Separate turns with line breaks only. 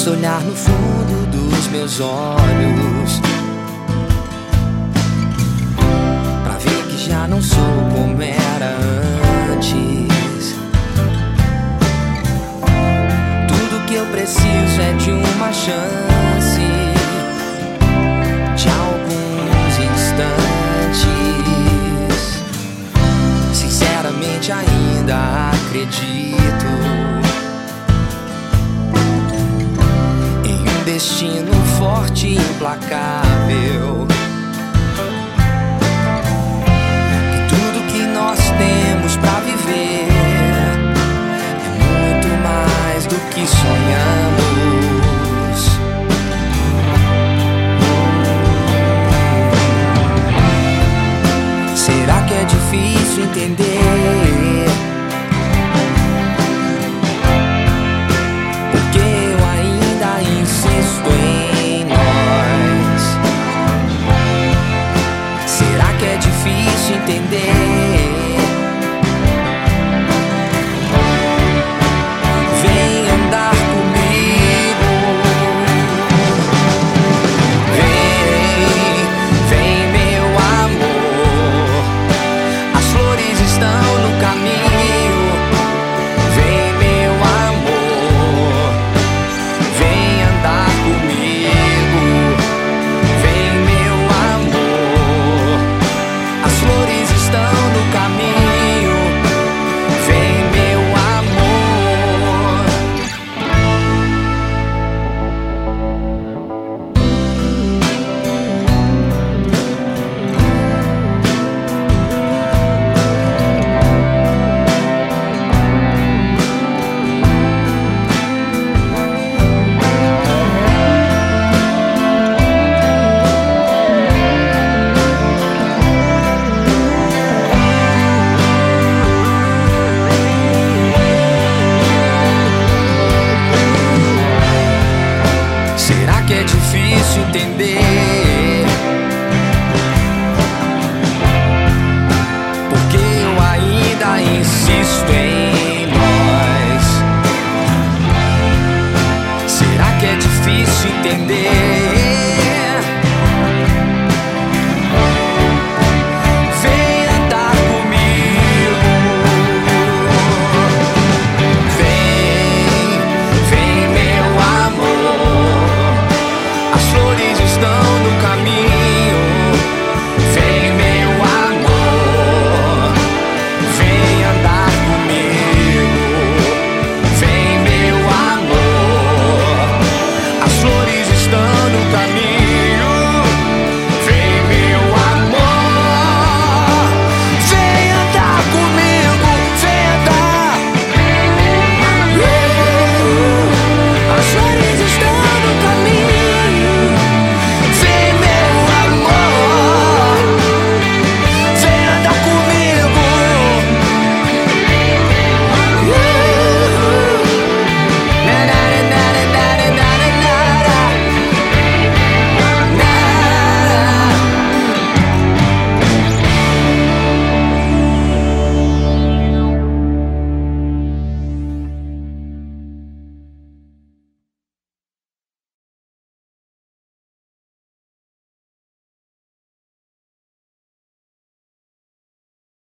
Basta olhar no fundo dos meus olhos. Pra ver que já não sou como era antes. Tudo que eu preciso é de uma chance. De alguns instantes. Sinceramente ainda acredito destino forte e implacável. Que tudo que nós temos para viver é muito mais do que sonhamos. Será que é difícil entender? day. entender. Porque eu ainda insisto em nós. Será que é difícil entender?